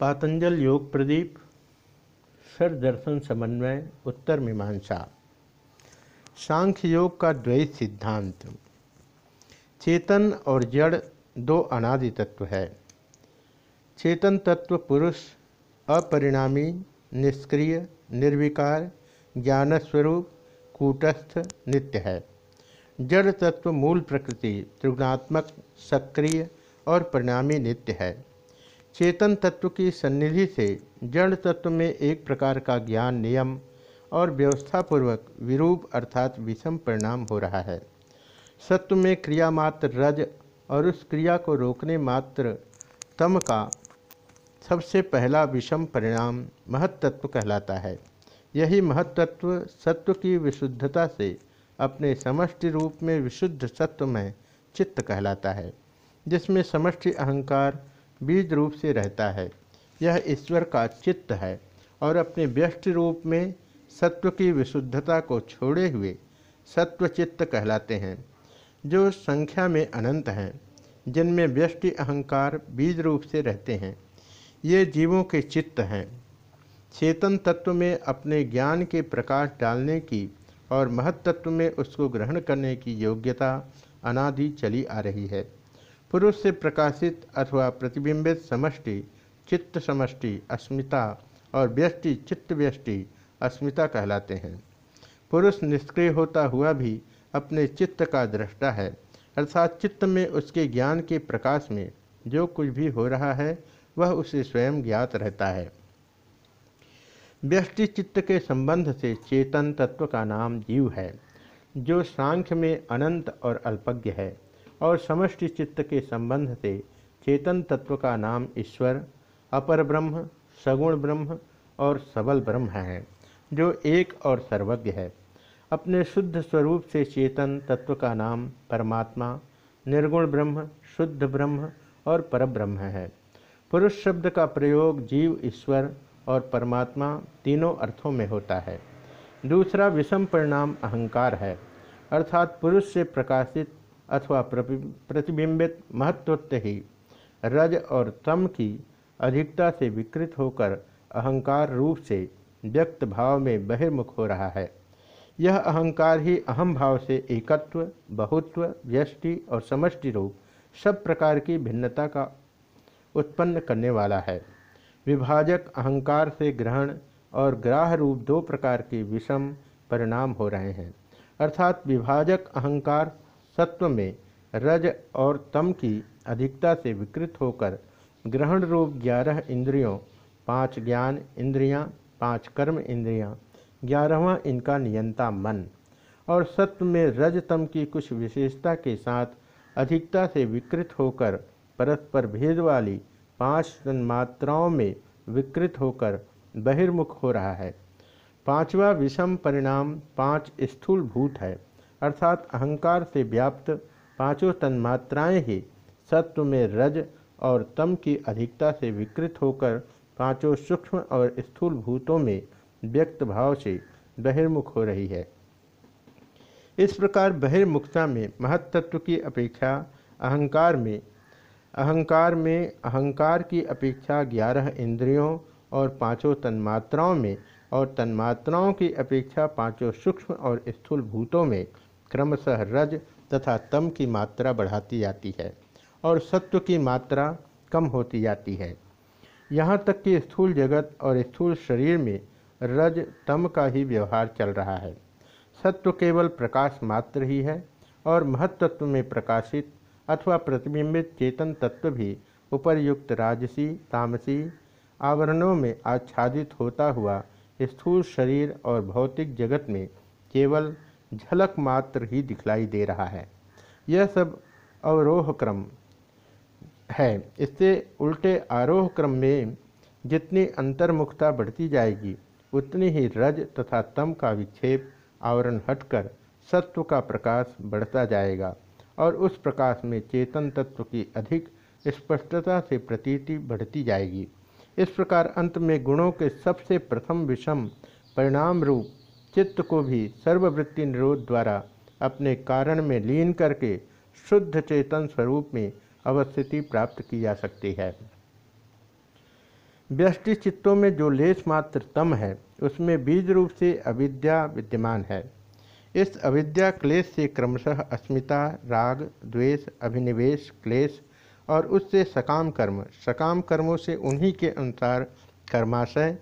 पातंजल योग प्रदीप सर दर्शन समन्वय, उत्तर मीमांसा। सांख्य योग का द्वैत सिद्धांत। चेतन और जड़ दो अनादि तत्व है। चेतन तत्व पुरुष, अपरिणामी, निष्क्रिय, निर्विकार, ज्ञानस्वरूप, कूटस्थ, नित्य है। जड़ तत्व मूल प्रकृति, त्रिगुणात्मक, सक्रिय और परिणामी नित्य है। चेतन तत्व की सन्निधि से जड़ तत्व में एक प्रकार का ज्ञान नियम और व्यवस्थापूर्वक विरूप अर्थात विषम परिणाम हो रहा है। सत्व में क्रिया मात्र रज और उस क्रिया को रोकने मात्र तम का सबसे पहला विषम परिणाम महत्त्व कहलाता है। यही महत्त्व सत्व की विशुद्धता से अपने समष्टि रूप में विशुद्ध सत्व में चित्त कहलाता है, जिसमें समष्टि अहंकार बीज रूप से रहता है। यह ईश्वर का चित्त है और अपने व्यष्टि रूप में सत्व की विशुद्धता को छोड़े हुए सत्व चित्त कहलाते हैं, जो संख्या में अनंत हैं, जिनमें व्यष्टि, अहंकार बीज रूप से रहते हैं। ये जीवों के चित्त हैं। चेतन तत्व में अपने ज्ञान के प्रकाश डालने की और महत्त्व में उसको ग्रहण करने की योग्यता अनादि चली आ रही है। पुरुष से प्रकाशित अथवा प्रतिबिंबित समष्टि, चित्त समष्टि, अस्मिता और व्यष्टि, चित्त व्यष्टि, अस्मिता कहलाते हैं। पुरुष निष्क्रिय होता हुआ भी अपने चित्त का दृष्टा है, अर्थात चित्त में उसके ज्ञान के प्रकाश में जो कुछ भी हो रहा है, वह उसे स्वयं ज्ञात रहता है। व्यष्टि चित्त के संबंध से चेतन तत्व का नाम जीव है, जो सांख्य में अनंत और अल्पज्ञ है। और समष्टि चित्त के संबंध से चेतन तत्व का नाम ईश्वर, अपर ब्रह्म, सगुण ब्रह्म और सबल ब्रह्म है, जो एक और सर्वज्ञ है। अपने शुद्ध स्वरूप से चेतन तत्व का नाम परमात्मा, निर्गुण ब्रह्म, शुद्ध ब्रह्म और परब्रह्म है। पुरुष शब्द का प्रयोग जीव, ईश्वर और परमात्मा तीनों अर्थों में होता है। दूसरा विषम परिणाम अहंकार है, अर्थात पुरुष से प्रकाशित अथवा प्रतिबिंबित महत्वत्व ही। रज और तम की अधिकता से विकृत होकर अहंकार रूप से व्यक्त भाव में बहिर्मुख हो रहा है। यह अहंकार ही अहम भाव से एकत्व, बहुत्व, व्यष्टि और समष्टि रूप सब प्रकार की भिन्नता का उत्पन्न करने वाला है। विभाजक अहंकार से ग्रहण और ग्राह रूप दो प्रकार के विषम परिणाम हो रहे हैं। अर्थात विभाजक अहंकार सत्व में रज और तम की अधिकता से विकृत होकर ग्रहण रूप ग्यारह इंद्रियों पाँच ज्ञान इंद्रियाँ, पाँच कर्म इंद्रियाँ, ग्यारहवा इनका नियंता मन। और सत्व में रजतम की कुछ विशेषता के साथ अधिकता से विकृत होकर परस्पर भेद वाली पाँच तन्मात्राओं में विकृत होकर बहिर्मुख हो रहा है। पांचवा विषम परिणाम पाँच स्थूल भूत है। अर्थात अहंकार से व्याप्त पाँचों तन्मात्राएँ ही सत्व में रज और तम की अधिकता से विकृत होकर पाँचों सूक्ष्म और स्थूल भूतों में व्यक्त भाव से बहिर्मुख हो रही है। इस प्रकार बहिर्मुखता में महत्त्व की अपेक्षा अहंकार में अहंकार में अहंकार की अपेक्षा ग्यारह इंद्रियों और पाँचों तन्मात्राओं में और तन्मात्राओं की अपेक्षा पाँचों सूक्ष्म और स्थूल भूतों में क्रमशः रज तथा तम की मात्रा बढ़ाती जाती है और सत्व की मात्रा कम होती जाती है। यहाँ तक कि स्थूल जगत और स्थूल शरीर में रज तम का ही व्यवहार चल रहा है। सत्व केवल प्रकाश मात्र ही है और महत्त्व में प्रकाशित अथवा प्रतिबिंबित चेतन तत्व भी उपरयुक्त राजसी, तामसी आवरणों में आच्छादित होता हुआ स्थूल शरीर और भौतिक जगत में केवल झलक मात्र ही दिखलाई दे रहा है। यह सब अवरोह क्रम है। इससे उल्टे आरोह क्रम में जितनी अंतर्मुखता बढ़ती जाएगी, उतनी ही रज तथा तम का विक्षेप, आवरण हटकर सत्व का प्रकाश बढ़ता जाएगा और उस प्रकाश में चेतन तत्व की अधिक स्पष्टता से प्रतीति बढ़ती जाएगी। इस प्रकार अंत में गुणों के सबसे प्रथम विषम परिणाम रूप चित्त को भी सर्ववृत्ति निरोध द्वारा अपने कारण में लीन करके शुद्ध चेतन स्वरूप में अवस्थिति प्राप्त की जा सकती है। व्यष्टि चित्तों में जो लेस मात्र तम है, उसमें बीज रूप से अविद्या विद्यमान है। इस अविद्या क्लेश से क्रमशः अस्मिता, राग, द्वेष, अभिनिवेश, क्लेश और उससे सकाम कर्म, सकाम कर्मों से उन्हीं के अनुसार कर्माशय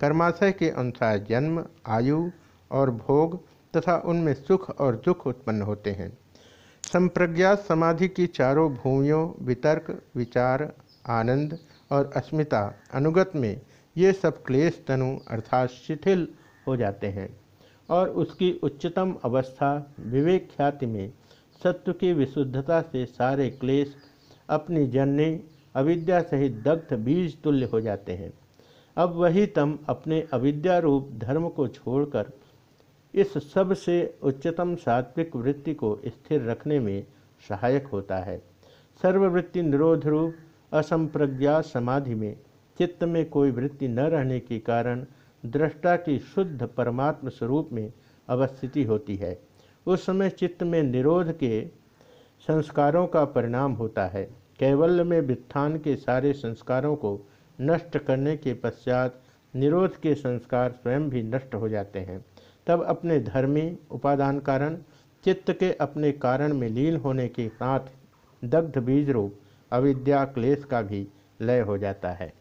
कर्माशय के अनुसार जन्म, आयु और भोग तथा उनमें सुख और दुख उत्पन्न होते हैं। संप्रज्ञात समाधि की चारों भूमियों, वितर्क, विचार, आनंद और अस्मिता, अनुगत में ये सब क्लेश तनु अर्थात शिथिल हो जाते हैं और उसकी उच्चतम अवस्था विवेक ख्याति में सत्व की विशुद्धता से सारे क्लेश, अपनी जननी, अविद्या सहित दग्ध बीज तुल्य हो जाते हैं। अब वही तम अपने अविद्या रूप धर्म को छोड़कर इस सबसे उच्चतम सात्विक वृत्ति को स्थिर रखने में सहायक होता है। सर्ववृत्ति निरोध रूप, असंप्रज्ञा समाधि में चित्त में कोई वृत्ति न रहने के कारण दृष्टा की शुद्ध परमात्म स्वरूप में अवस्थिति होती है। उस समय चित्त में निरोध के संस्कारों का परिणाम होता है। कैवल्य में वित्थान के सारे संस्कारों को नष्ट करने के पश्चात निरोध के संस्कार स्वयं भी नष्ट हो जाते हैं। तब अपने धर्मी उपादान कारण, चित्त के अपने कारण में लीन होने के साथ दग्ध बीज रूप अविद्या क्लेश का भी लय हो जाता है।